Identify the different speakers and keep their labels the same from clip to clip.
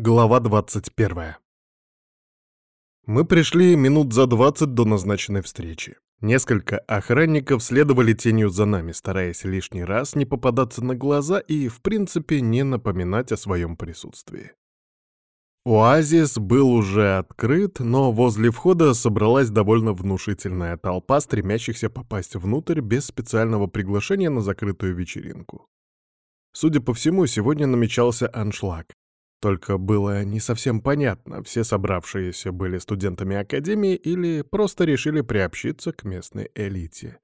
Speaker 1: Глава 21. Мы пришли минут за 20 до назначенной встречи. Несколько охранников следовали тенью за нами, стараясь лишний раз не попадаться на глаза и, в принципе, не напоминать о своем присутствии. Оазис был уже открыт, но возле входа собралась довольно внушительная толпа, стремящихся попасть внутрь без специального приглашения на закрытую вечеринку. Судя по всему, сегодня намечался аншлаг. Только было не совсем понятно, все собравшиеся были студентами академии или просто решили приобщиться к местной элите.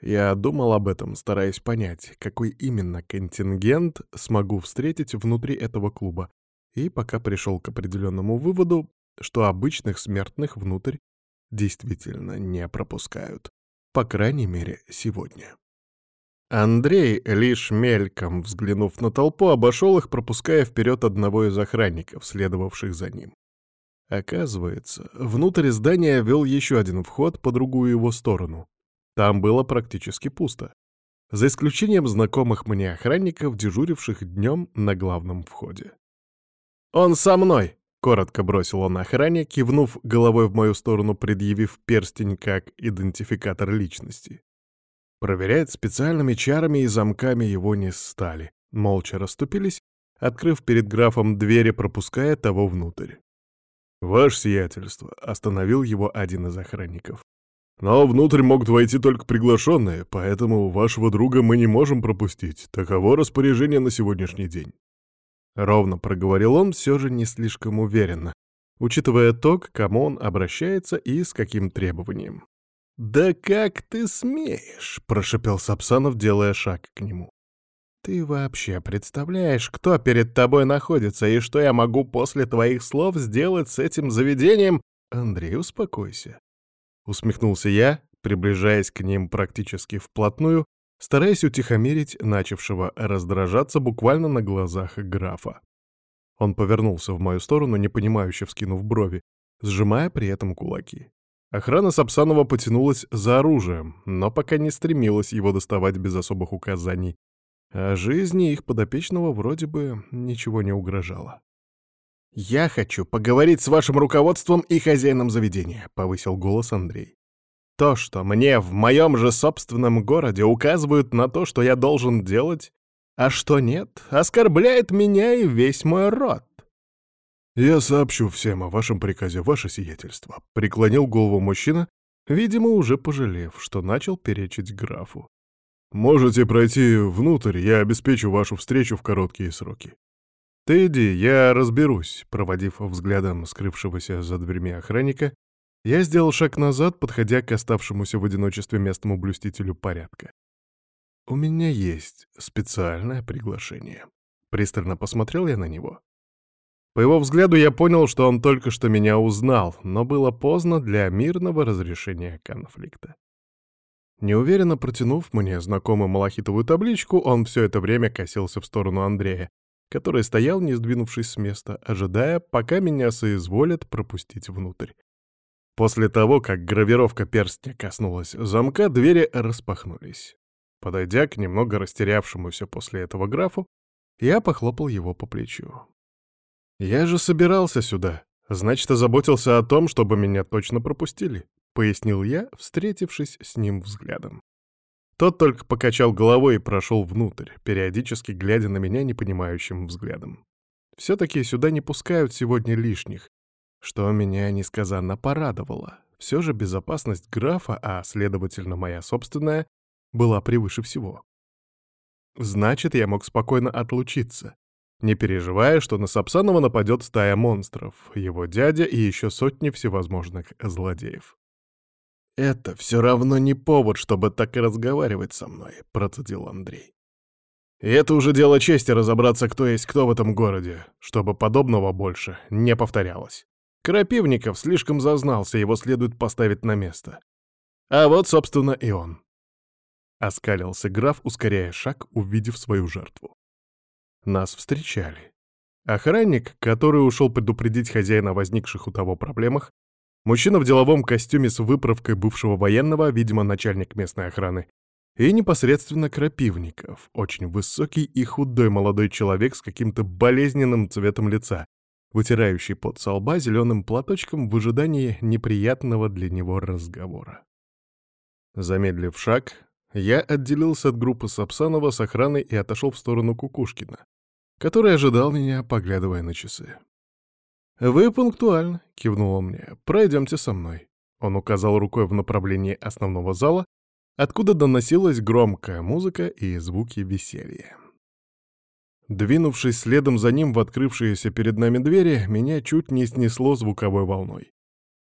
Speaker 1: Я думал об этом, стараясь понять, какой именно контингент смогу встретить внутри этого клуба, и пока пришел к определенному выводу, что обычных смертных внутрь действительно не пропускают. По крайней мере, сегодня. Андрей, лишь мельком взглянув на толпу, обошел их, пропуская вперед одного из охранников, следовавших за ним. Оказывается, внутрь здания вел еще один вход по другую его сторону. Там было практически пусто. За исключением знакомых мне охранников, дежуривших днем на главном входе. «Он со мной!» — коротко бросил он охране, кивнув головой в мою сторону, предъявив перстень как идентификатор личности. Проверять специальными чарами и замками его не стали. Молча расступились, открыв перед графом двери, пропуская того внутрь. «Ваше сиятельство», — остановил его один из охранников. «Но внутрь могут войти только приглашенные, поэтому вашего друга мы не можем пропустить. Таково распоряжение на сегодняшний день». Ровно проговорил он, все же не слишком уверенно, учитывая то, к кому он обращается и с каким требованием. «Да как ты смеешь?» — прошепел Сапсанов, делая шаг к нему. «Ты вообще представляешь, кто перед тобой находится и что я могу после твоих слов сделать с этим заведением?» «Андрей, успокойся», — усмехнулся я, приближаясь к ним практически вплотную, стараясь утихомирить начавшего раздражаться буквально на глазах графа. Он повернулся в мою сторону, непонимающе вскинув брови, сжимая при этом кулаки. Охрана Сапсанова потянулась за оружием, но пока не стремилась его доставать без особых указаний. А жизни их подопечного вроде бы ничего не угрожало. «Я хочу поговорить с вашим руководством и хозяином заведения», — повысил голос Андрей. «То, что мне в моем же собственном городе указывают на то, что я должен делать, а что нет, оскорбляет меня и весь мой род. «Я сообщу всем о вашем приказе, ваше сиятельство», — преклонил голову мужчина, видимо, уже пожалев, что начал перечить графу. «Можете пройти внутрь, я обеспечу вашу встречу в короткие сроки». «Ты иди, я разберусь», — проводив взглядом скрывшегося за дверьми охранника, я сделал шаг назад, подходя к оставшемуся в одиночестве местному блюстителю порядка. «У меня есть специальное приглашение». Пристально посмотрел я на него. По его взгляду я понял, что он только что меня узнал, но было поздно для мирного разрешения конфликта. Неуверенно протянув мне знакомую малахитовую табличку, он все это время косился в сторону Андрея, который стоял, не сдвинувшись с места, ожидая, пока меня соизволят пропустить внутрь. После того, как гравировка перстня коснулась замка, двери распахнулись. Подойдя к немного растерявшемуся после этого графу, я похлопал его по плечу. «Я же собирался сюда. Значит, озаботился о том, чтобы меня точно пропустили», — пояснил я, встретившись с ним взглядом. Тот только покачал головой и прошел внутрь, периодически глядя на меня непонимающим взглядом. Все-таки сюда не пускают сегодня лишних, что меня несказанно порадовало. Все же безопасность графа, а, следовательно, моя собственная, была превыше всего. Значит, я мог спокойно отлучиться, не переживая, что на Сапсанова нападет стая монстров, его дядя и еще сотни всевозможных злодеев. «Это все равно не повод, чтобы так и разговаривать со мной», — процедил Андрей. «И это уже дело чести разобраться, кто есть кто в этом городе, чтобы подобного больше не повторялось. Крапивников слишком зазнался, его следует поставить на место. А вот, собственно, и он». Оскалился граф, ускоряя шаг, увидев свою жертву. Нас встречали. Охранник, который ушел предупредить хозяина о возникших у того проблемах, мужчина в деловом костюме с выправкой бывшего военного, видимо, начальник местной охраны, и непосредственно Крапивников, очень высокий и худой молодой человек с каким-то болезненным цветом лица, вытирающий пот со зеленым платочком в ожидании неприятного для него разговора. Замедлив шаг, я отделился от группы Сапсанова с охраной и отошел в сторону Кукушкина, который ожидал меня, поглядывая на часы. «Вы пунктуально», — кивнул он мне. «Пройдемте со мной». Он указал рукой в направлении основного зала, откуда доносилась громкая музыка и звуки веселья. Двинувшись следом за ним в открывшиеся перед нами двери, меня чуть не снесло звуковой волной.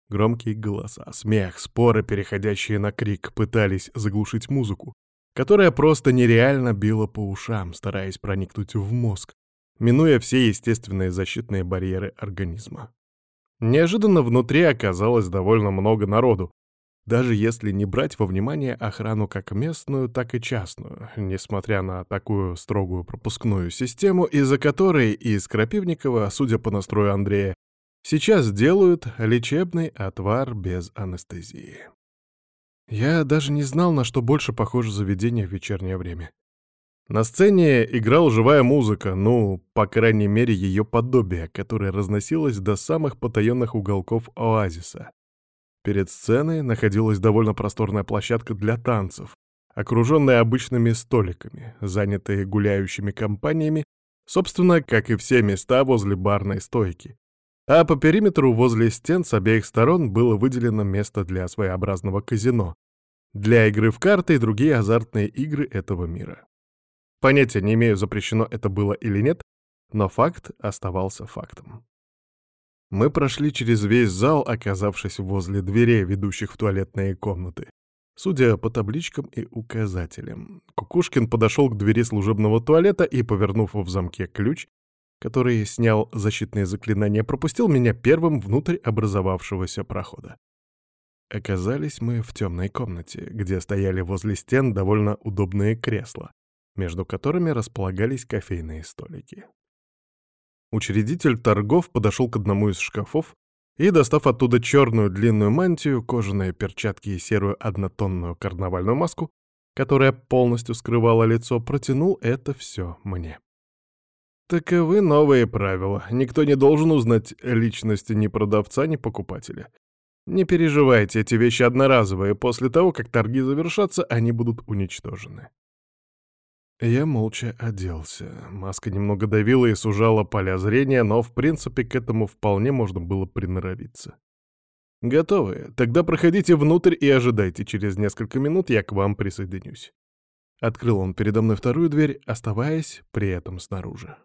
Speaker 1: Громкие голоса, смех, споры, переходящие на крик, пытались заглушить музыку, которая просто нереально била по ушам, стараясь проникнуть в мозг, минуя все естественные защитные барьеры организма. Неожиданно внутри оказалось довольно много народу, даже если не брать во внимание охрану как местную, так и частную, несмотря на такую строгую пропускную систему, из-за которой из Крапивникова, судя по настрою Андрея, сейчас делают лечебный отвар без анестезии. Я даже не знал, на что больше похоже заведение в вечернее время. На сцене играла живая музыка, ну, по крайней мере, ее подобие, которое разносилось до самых потаенных уголков оазиса. Перед сценой находилась довольно просторная площадка для танцев, окруженная обычными столиками, занятые гуляющими компаниями, собственно, как и все места возле барной стойки. А по периметру возле стен с обеих сторон было выделено место для своеобразного казино, для игры в карты и другие азартные игры этого мира. Понятия не имею, запрещено это было или нет, но факт оставался фактом. Мы прошли через весь зал, оказавшись возле дверей, ведущих в туалетные комнаты. Судя по табличкам и указателям, Кукушкин подошел к двери служебного туалета и, повернув в замке ключ, который снял защитные заклинания, пропустил меня первым внутрь образовавшегося прохода. Оказались мы в темной комнате, где стояли возле стен довольно удобные кресла, между которыми располагались кофейные столики. Учредитель торгов подошел к одному из шкафов и, достав оттуда черную длинную мантию, кожаные перчатки и серую однотонную карнавальную маску, которая полностью скрывала лицо, протянул это все мне. Таковы новые правила. Никто не должен узнать личности ни продавца, ни покупателя. Не переживайте, эти вещи одноразовые. После того, как торги завершатся, они будут уничтожены. Я молча оделся. Маска немного давила и сужала поля зрения, но, в принципе, к этому вполне можно было приноровиться. «Готовы? Тогда проходите внутрь и ожидайте. Через несколько минут я к вам присоединюсь». Открыл он передо мной вторую дверь, оставаясь при этом снаружи.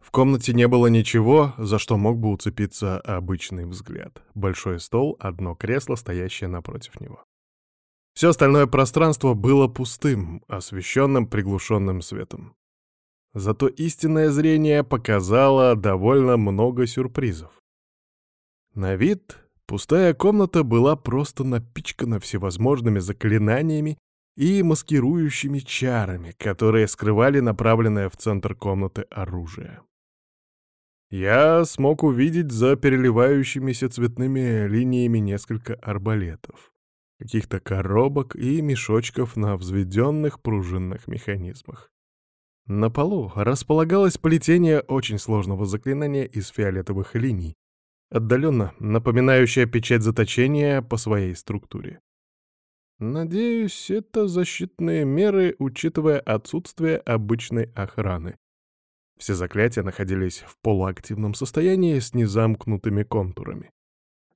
Speaker 1: В комнате не было ничего, за что мог бы уцепиться обычный взгляд. Большой стол, одно кресло, стоящее напротив него. Все остальное пространство было пустым, освещенным приглушенным светом. Зато истинное зрение показало довольно много сюрпризов. На вид пустая комната была просто напичкана всевозможными заклинаниями и маскирующими чарами, которые скрывали направленное в центр комнаты оружие. Я смог увидеть за переливающимися цветными линиями несколько арбалетов каких-то коробок и мешочков на взведенных пружинных механизмах. На полу располагалось плетение очень сложного заклинания из фиолетовых линий, отдаленно напоминающее печать заточения по своей структуре. Надеюсь, это защитные меры, учитывая отсутствие обычной охраны. Все заклятия находились в полуактивном состоянии с незамкнутыми контурами.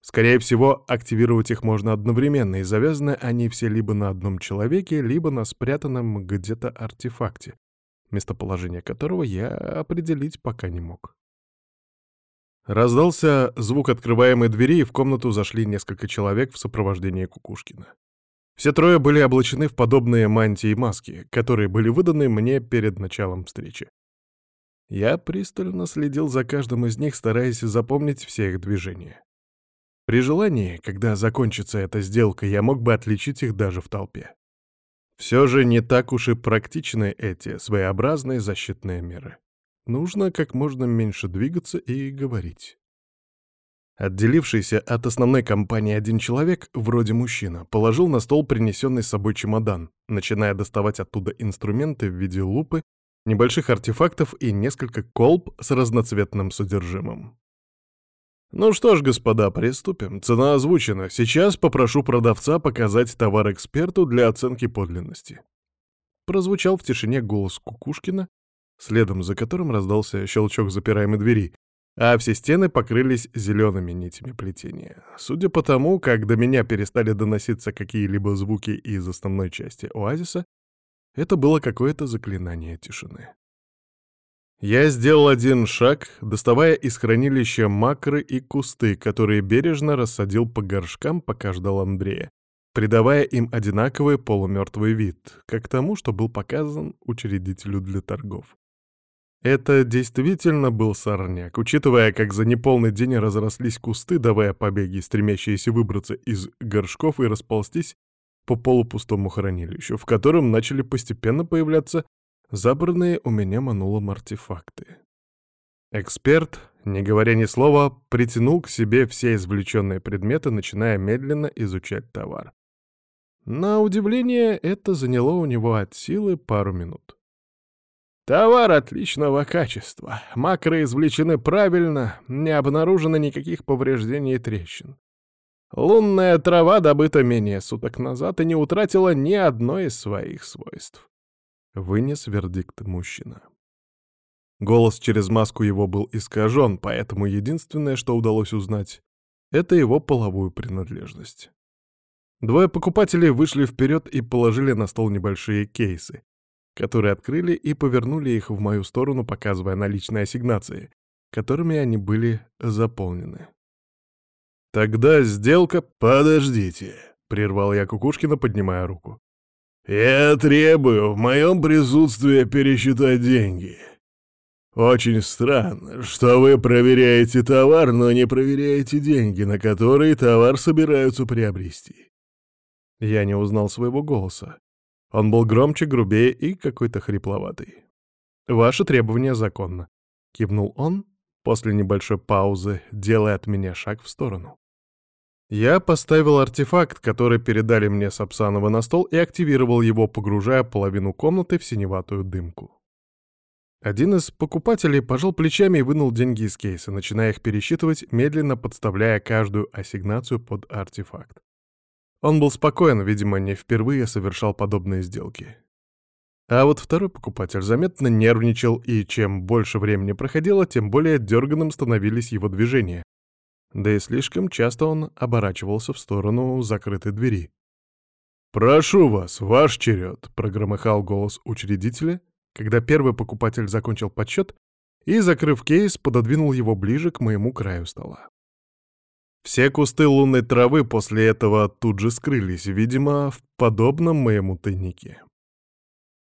Speaker 1: Скорее всего, активировать их можно одновременно, и завязаны они все либо на одном человеке, либо на спрятанном где-то артефакте, местоположение которого я определить пока не мог. Раздался звук открываемой двери, и в комнату зашли несколько человек в сопровождении Кукушкина. Все трое были облачены в подобные мантии и маски, которые были выданы мне перед началом встречи. Я пристально следил за каждым из них, стараясь запомнить все их движения. При желании, когда закончится эта сделка, я мог бы отличить их даже в толпе. Все же не так уж и практичны эти своеобразные защитные меры. Нужно как можно меньше двигаться и говорить. Отделившийся от основной компании один человек, вроде мужчина, положил на стол принесенный с собой чемодан, начиная доставать оттуда инструменты в виде лупы небольших артефактов и несколько колб с разноцветным содержимым. Ну что ж, господа, приступим. Цена озвучена. Сейчас попрошу продавца показать товар эксперту для оценки подлинности. Прозвучал в тишине голос Кукушкина, следом за которым раздался щелчок запираемой двери, а все стены покрылись зелеными нитями плетения. Судя по тому, как до меня перестали доноситься какие-либо звуки из основной части оазиса, это было какое-то заклинание тишины. Я сделал один шаг, доставая из хранилища макры и кусты, которые бережно рассадил по горшкам, пока ждал Андрея, придавая им одинаковый полумертвый вид, как тому, что был показан учредителю для торгов. Это действительно был сорняк, учитывая, как за неполный день разрослись кусты, давая побеги, стремящиеся выбраться из горшков и расползтись по полупустому хранилищу, в котором начали постепенно появляться забранные у меня манулом артефакты. Эксперт, не говоря ни слова, притянул к себе все извлеченные предметы, начиная медленно изучать товар. На удивление, это заняло у него от силы пару минут. Товар отличного качества. Макры извлечены правильно, не обнаружено никаких повреждений и трещин. Лунная трава добыта менее суток назад и не утратила ни одной из своих свойств. Вынес вердикт мужчина. Голос через маску его был искажен, поэтому единственное, что удалось узнать, это его половую принадлежность. Двое покупателей вышли вперед и положили на стол небольшие кейсы, которые открыли и повернули их в мою сторону, показывая наличные ассигнации, которыми они были заполнены. «Тогда сделка...» «Подождите», — прервал я Кукушкина, поднимая руку. «Я требую в моем присутствии пересчитать деньги. Очень странно, что вы проверяете товар, но не проверяете деньги, на которые товар собираются приобрести». Я не узнал своего голоса. Он был громче, грубее и какой-то хрипловатый. «Ваше требование законно», — кивнул он после небольшой паузы, делая от меня шаг в сторону. Я поставил артефакт, который передали мне Сапсанова на стол, и активировал его, погружая половину комнаты в синеватую дымку. Один из покупателей пожал плечами и вынул деньги из кейса, начиная их пересчитывать, медленно подставляя каждую ассигнацию под артефакт. Он был спокоен, видимо, не впервые совершал подобные сделки. А вот второй покупатель заметно нервничал, и чем больше времени проходило, тем более дерганым становились его движения. Да и слишком часто он оборачивался в сторону закрытой двери. «Прошу вас, ваш черед», — прогромыхал голос учредителя, когда первый покупатель закончил подсчет и, закрыв кейс, пододвинул его ближе к моему краю стола. Все кусты лунной травы после этого тут же скрылись, видимо, в подобном моему тайнике.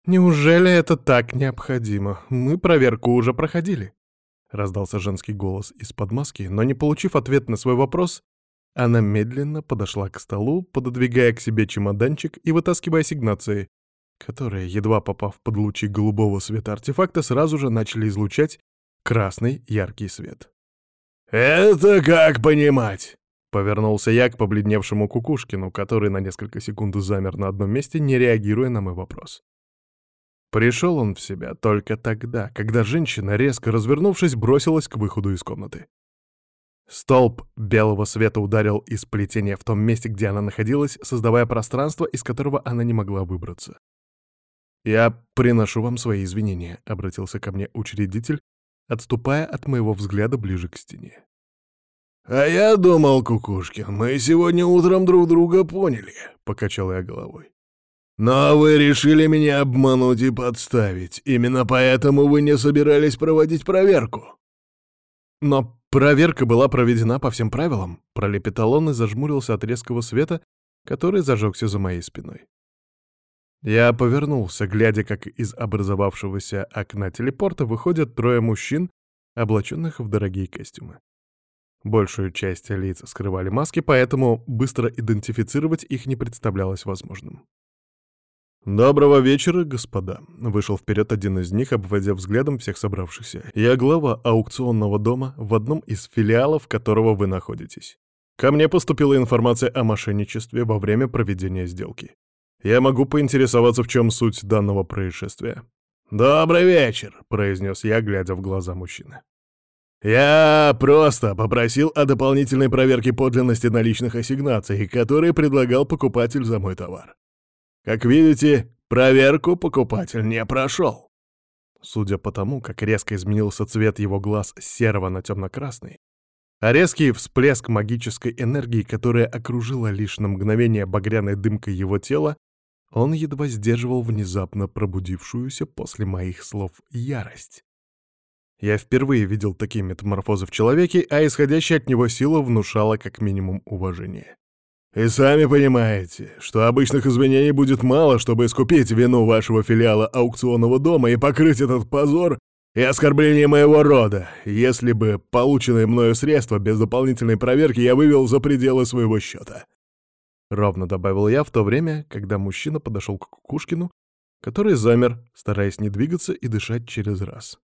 Speaker 1: «Неужели это так необходимо? Мы проверку уже проходили», — раздался женский голос из-под маски, но не получив ответ на свой вопрос, она медленно подошла к столу, пододвигая к себе чемоданчик и вытаскивая ассигнации, которые, едва попав под лучи голубого света артефакта, сразу же начали излучать красный яркий свет. «Это как понимать?» — повернулся я к побледневшему Кукушкину, который на несколько секунд замер на одном месте, не реагируя на мой вопрос. Пришел он в себя только тогда, когда женщина, резко развернувшись, бросилась к выходу из комнаты. Столб белого света ударил из плетения в том месте, где она находилась, создавая пространство, из которого она не могла выбраться. «Я приношу вам свои извинения», — обратился ко мне учредитель, отступая от моего взгляда ближе к стене. «А я думал, Кукушкин, мы сегодня утром друг друга поняли», — покачал я головой. «Но вы решили меня обмануть и подставить. Именно поэтому вы не собирались проводить проверку». «Но проверка была проведена по всем правилам», — пролепетал он и зажмурился от резкого света, который зажегся за моей спиной. Я повернулся, глядя, как из образовавшегося окна телепорта выходят трое мужчин, облаченных в дорогие костюмы. Большую часть лиц скрывали маски, поэтому быстро идентифицировать их не представлялось возможным. «Доброго вечера, господа!» — вышел вперед один из них, обводя взглядом всех собравшихся. «Я глава аукционного дома, в одном из филиалов которого вы находитесь. Ко мне поступила информация о мошенничестве во время проведения сделки. Я могу поинтересоваться, в чем суть данного происшествия. «Добрый вечер», — произнес я, глядя в глаза мужчины. «Я просто попросил о дополнительной проверке подлинности наличных ассигнаций, которые предлагал покупатель за мой товар. Как видите, проверку покупатель не прошел». Судя по тому, как резко изменился цвет его глаз серого на темно-красный, а резкий всплеск магической энергии, которая окружила лишь на мгновение багряной дымкой его тела, он едва сдерживал внезапно пробудившуюся после моих слов ярость. Я впервые видел такие метаморфозы в человеке, а исходящая от него сила внушала как минимум уважение. «И сами понимаете, что обычных извинений будет мало, чтобы искупить вину вашего филиала аукционного дома и покрыть этот позор и оскорбление моего рода, если бы полученные мною средства без дополнительной проверки я вывел за пределы своего счета». Ровно добавил я в то время, когда мужчина подошел к Кукушкину, который замер, стараясь не двигаться и дышать через раз.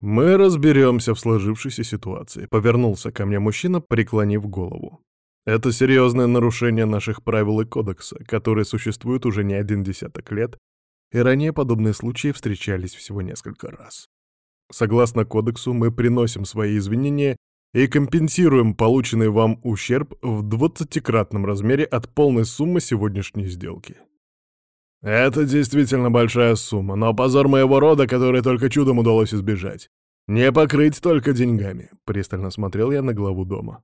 Speaker 1: «Мы разберемся в сложившейся ситуации», — повернулся ко мне мужчина, преклонив голову. «Это серьезное нарушение наших правил и кодекса, которые существуют уже не один десяток лет, и ранее подобные случаи встречались всего несколько раз. Согласно кодексу, мы приносим свои извинения и компенсируем полученный вам ущерб в двадцатикратном размере от полной суммы сегодняшней сделки. Это действительно большая сумма, но позор моего рода, который только чудом удалось избежать. Не покрыть только деньгами, пристально смотрел я на главу дома.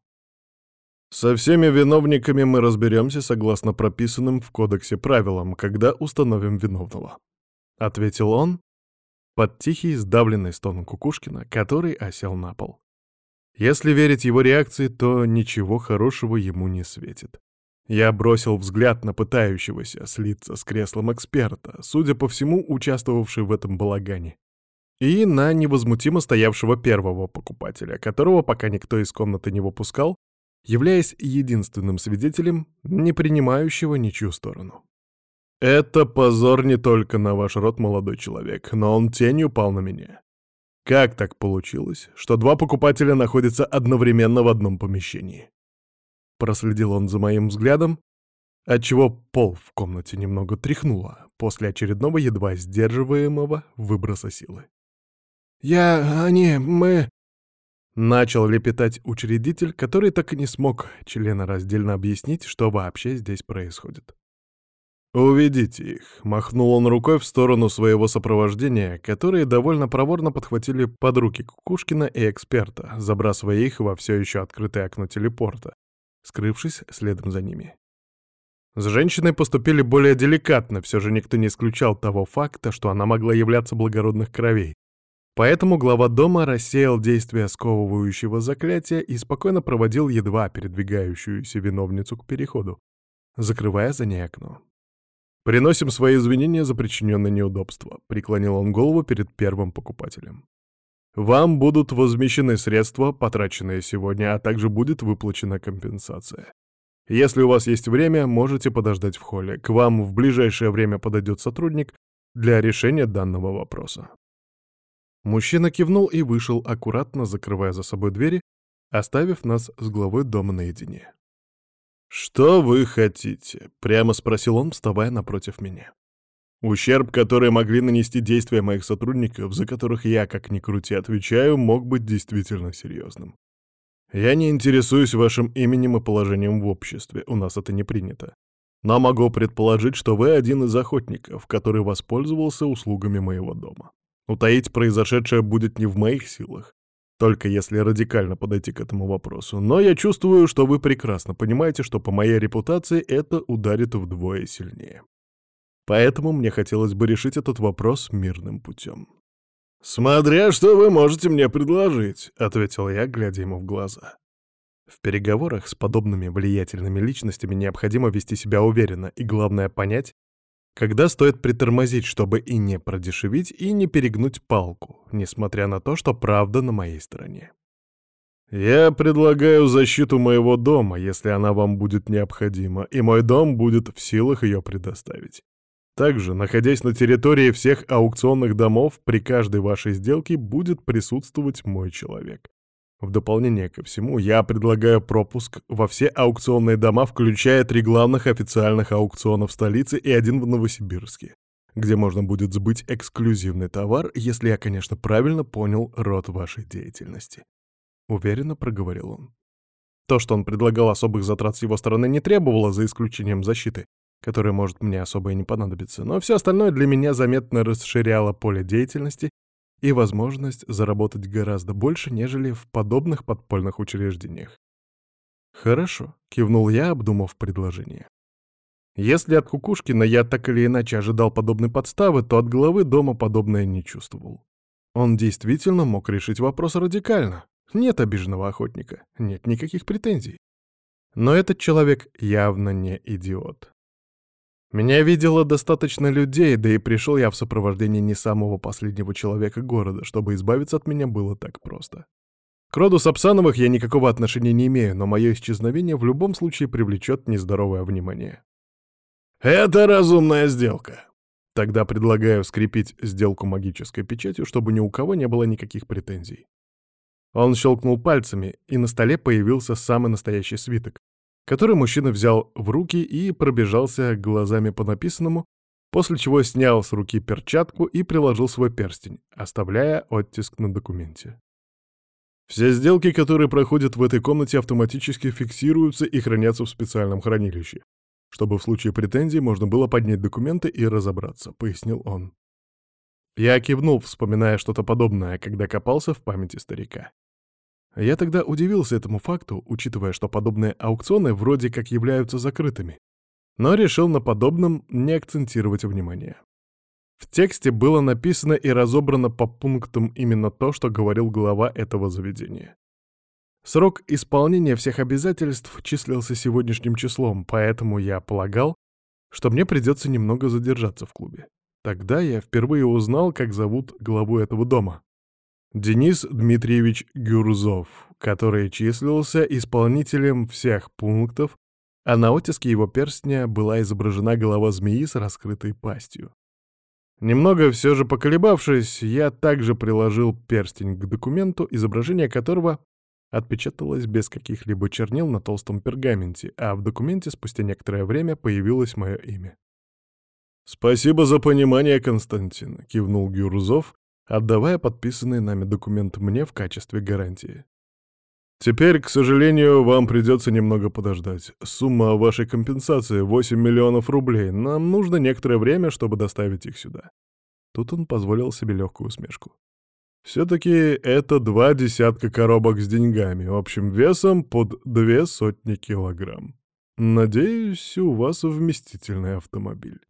Speaker 1: Со всеми виновниками мы разберемся согласно прописанным в кодексе правилам, когда установим виновного. Ответил он под тихий сдавленный стон Кукушкина, который осел на пол. Если верить его реакции, то ничего хорошего ему не светит. Я бросил взгляд на пытающегося слиться с креслом эксперта, судя по всему, участвовавший в этом балагане, и на невозмутимо стоявшего первого покупателя, которого пока никто из комнаты не выпускал, являясь единственным свидетелем, не принимающего ничью сторону. «Это позор не только на ваш род, молодой человек, но он тенью пал на меня. Как так получилось, что два покупателя находятся одновременно в одном помещении?» Проследил он за моим взглядом, отчего пол в комнате немного тряхнуло после очередного едва сдерживаемого выброса силы. «Я... они... мы...» Начал лепетать учредитель, который так и не смог членораздельно объяснить, что вообще здесь происходит. «Уведите их», — махнул он рукой в сторону своего сопровождения, которые довольно проворно подхватили под руки Кукушкина и эксперта, забрасывая их во все еще открытое окно телепорта, скрывшись следом за ними. С женщиной поступили более деликатно, все же никто не исключал того факта, что она могла являться благородных кровей. Поэтому глава дома рассеял действие сковывающего заклятия и спокойно проводил едва передвигающуюся виновницу к переходу, закрывая за ней окно. «Приносим свои извинения за причиненное неудобство», — преклонил он голову перед первым покупателем. Вам будут возмещены средства, потраченные сегодня, а также будет выплачена компенсация. Если у вас есть время, можете подождать в холле. К вам в ближайшее время подойдет сотрудник для решения данного вопроса. Мужчина кивнул и вышел, аккуратно закрывая за собой двери, оставив нас с главой дома наедине. «Что вы хотите?» — прямо спросил он, вставая напротив меня. Ущерб, который могли нанести действия моих сотрудников, за которых я, как ни крути, отвечаю, мог быть действительно серьезным. Я не интересуюсь вашим именем и положением в обществе, у нас это не принято. Но могу предположить, что вы один из охотников, который воспользовался услугами моего дома. Утаить произошедшее будет не в моих силах, только если радикально подойти к этому вопросу. Но я чувствую, что вы прекрасно понимаете, что по моей репутации это ударит вдвое сильнее. Поэтому мне хотелось бы решить этот вопрос мирным путем. «Смотря что вы можете мне предложить», — ответил я, глядя ему в глаза. В переговорах с подобными влиятельными личностями необходимо вести себя уверенно и, главное, понять, когда стоит притормозить, чтобы и не продешевить, и не перегнуть палку, несмотря на то, что правда на моей стороне. «Я предлагаю защиту моего дома, если она вам будет необходима, и мой дом будет в силах ее предоставить. Также, находясь на территории всех аукционных домов, при каждой вашей сделке будет присутствовать мой человек. В дополнение ко всему, я предлагаю пропуск во все аукционные дома, включая три главных официальных аукциона в столице и один в Новосибирске, где можно будет сбыть эксклюзивный товар, если я, конечно, правильно понял род вашей деятельности. Уверенно проговорил он. То, что он предлагал особых затрат с его стороны, не требовало, за исключением защиты, которая может мне особо и не понадобиться, но все остальное для меня заметно расширяло поле деятельности и возможность заработать гораздо больше, нежели в подобных подпольных учреждениях. «Хорошо», — кивнул я, обдумав предложение. Если от Кукушкина я так или иначе ожидал подобной подставы, то от главы дома подобное не чувствовал. Он действительно мог решить вопрос радикально. Нет обиженного охотника, нет никаких претензий. Но этот человек явно не идиот. Меня видело достаточно людей, да и пришел я в сопровождении не самого последнего человека города, чтобы избавиться от меня было так просто. К роду Сапсановых я никакого отношения не имею, но мое исчезновение в любом случае привлечет нездоровое внимание. «Это разумная сделка», Тогда предлагаю скрепить сделку магической печатью, чтобы ни у кого не было никаких претензий. Он щелкнул пальцами, и на столе появился самый настоящий свиток, который мужчина взял в руки и пробежался глазами по написанному, после чего снял с руки перчатку и приложил свой перстень, оставляя оттиск на документе. Все сделки, которые проходят в этой комнате, автоматически фиксируются и хранятся в специальном хранилище, чтобы в случае претензий можно было поднять документы и разобраться, пояснил он. Я кивнул, вспоминая что-то подобное, когда копался в памяти старика. Я тогда удивился этому факту, учитывая, что подобные аукционы вроде как являются закрытыми, но решил на подобном не акцентировать внимание. В тексте было написано и разобрано по пунктам именно то, что говорил глава этого заведения. Срок исполнения всех обязательств числился сегодняшним числом, поэтому я полагал, что мне придется немного задержаться в клубе. Тогда я впервые узнал, как зовут главу этого дома. Денис Дмитриевич Гюрзов, который числился исполнителем всех пунктов, а на оттиске его перстня была изображена голова змеи с раскрытой пастью. Немного все же поколебавшись, я также приложил перстень к документу, изображение которого отпечаталось без каких-либо чернил на толстом пергаменте, а в документе спустя некоторое время появилось мое имя. «Спасибо за понимание, Константин», — кивнул Гюрзов, отдавая подписанный нами документ мне в качестве гарантии. «Теперь, к сожалению, вам придется немного подождать. Сумма вашей компенсации — 8 миллионов рублей. Нам нужно некоторое время, чтобы доставить их сюда». Тут он позволил себе легкую усмешку. Все-таки это два десятка коробок с деньгами, общим весом под две сотни килограмм. Надеюсь, у вас вместительный автомобиль.